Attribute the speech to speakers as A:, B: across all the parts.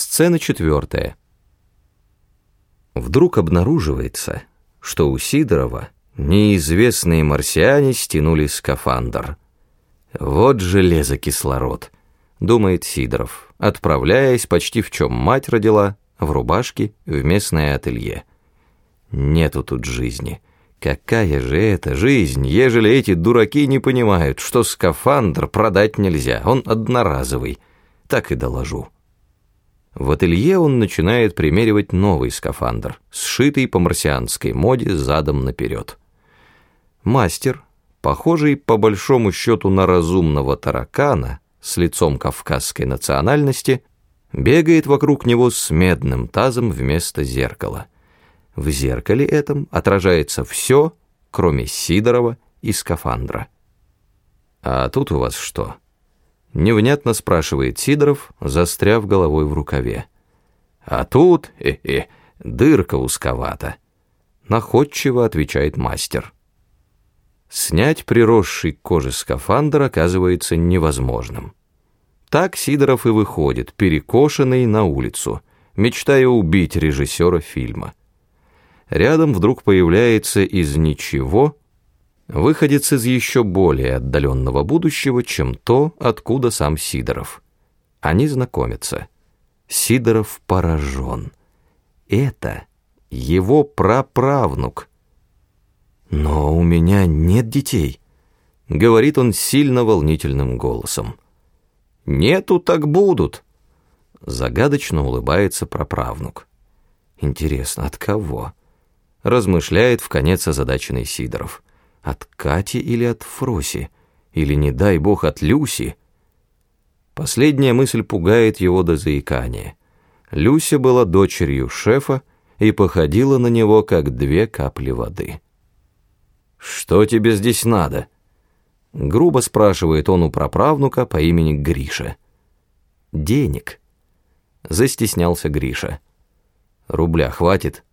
A: Сцена четвертая. Вдруг обнаруживается, что у Сидорова неизвестные марсиане стянули скафандр. Вот железо-кислород, думает Сидоров, отправляясь почти в чем мать родила, в рубашке в местное ателье. Нету тут жизни. Какая же это жизнь, ежели эти дураки не понимают, что скафандр продать нельзя, он одноразовый. Так и доложу. В ателье он начинает примеривать новый скафандр, сшитый по марсианской моде задом наперед. Мастер, похожий по большому счету на разумного таракана, с лицом кавказской национальности, бегает вокруг него с медным тазом вместо зеркала. В зеркале этом отражается все, кроме Сидорова и скафандра. «А тут у вас что?» Невнятно спрашивает Сидоров, застряв головой в рукаве. «А тут, э-э, дырка узковата», — находчиво отвечает мастер. Снять приросший к коже скафандр оказывается невозможным. Так Сидоров и выходит, перекошенный на улицу, мечтая убить режиссера фильма. Рядом вдруг появляется из ничего выходец из еще более отдаленного будущего, чем то, откуда сам Сидоров. Они знакомятся. Сидоров поражен. Это его праправнук. «Но у меня нет детей», — говорит он сильно волнительным голосом. «Нету, так будут», — загадочно улыбается праправнук. «Интересно, от кого?» — размышляет в конец озадаченный Сидоров. От Кати или от Фроси? Или, не дай бог, от Люси? Последняя мысль пугает его до заикания. Люся была дочерью шефа и походила на него, как две капли воды. «Что тебе здесь надо?» Грубо спрашивает он у праправнука по имени Гриша. «Денег», — застеснялся Гриша. «Рубля хватит?»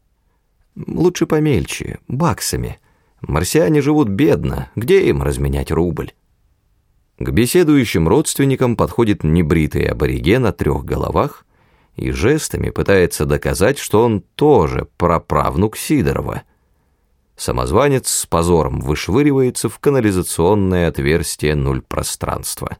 A: «Лучше помельче, баксами», Марсиане живут бедно, где им разменять рубль? К беседующим родственникам подходит небритый абориген о трех головах и жестами пытается доказать, что он тоже праправнук Сидорова. Самозванец с позором вышвыривается в канализационное отверстие нуль пространства.